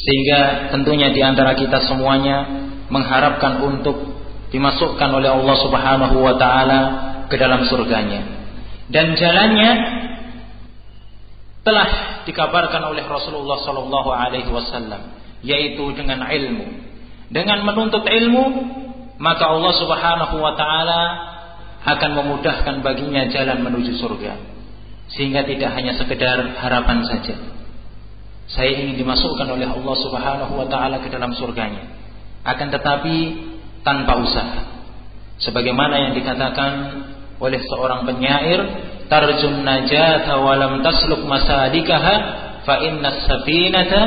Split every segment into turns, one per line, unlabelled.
Sehingga tentunya di antara kita semuanya mengharapkan untuk dimasukkan oleh Allah Subhanahu wa taala ke dalam surganya. Dan jalannya telah dikabarkan oleh Rasulullah sallallahu alaihi wasallam yaitu dengan ilmu. Dengan menuntut ilmu maka Allah Subhanahu wa taala akan memudahkan baginya jalan menuju surga. Sehingga tidak hanya sekedar harapan saja. Saya ingin dimasukkan oleh Allah Subhanahu wa taala ke dalam surganya. Akan tetapi tanpa usaha. Sebagaimana yang dikatakan oleh seorang penyair, tarjun najata wa lam tasluk masalikaha fa inna safinata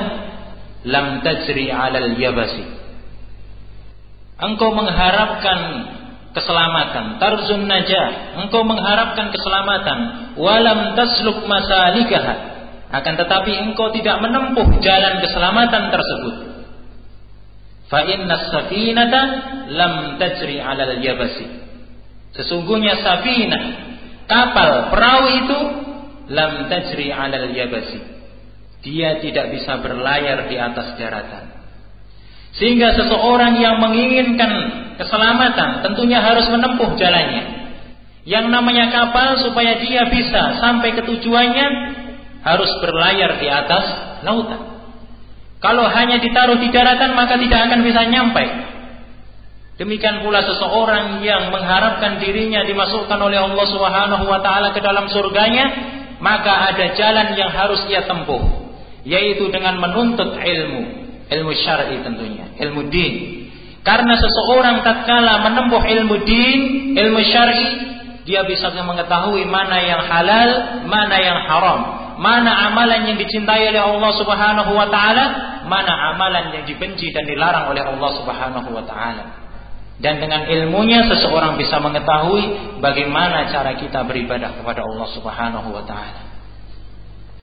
lam tajri 'alal yabasi. Engkau mengharapkan keselamatan, tarzun najah, engkau mengharapkan keselamatan, walam tasluk masalikaha, akan tetapi engkau tidak menempuh jalan keselamatan tersebut. Fa inna safinata lam tajri 'alal yabasi. Sesungguhnya safinah, kapal, perahu itu lam tajri 'alal yabasi. Dia tidak bisa berlayar di atas daratan. Sehingga seseorang yang menginginkan keselamatan tentunya harus menempuh jalannya. Yang namanya kapal supaya dia bisa sampai ke tujuannya harus berlayar di atas lautan. Kalau hanya ditaruh di daratan maka tidak akan bisa nyampe. Demikian pula seseorang yang mengharapkan dirinya dimasukkan oleh Allah Subhanahu wa taala ke dalam surganya, maka ada jalan yang harus ia tempuh, yaitu dengan menuntut ilmu, ilmu syar'i tentunya, ilmu din. Karena seseorang tatkala menempuh ilmu din, ilmu syar'i, dia bisa mengetahui mana yang halal, mana yang haram mana amalan yang dicintai oleh Allah Subhanahu wa taala, mana amalan yang dibenci dan dilarang oleh Allah Subhanahu wa taala. Dan dengan ilmunya seseorang bisa mengetahui bagaimana cara kita beribadah kepada Allah Subhanahu wa taala.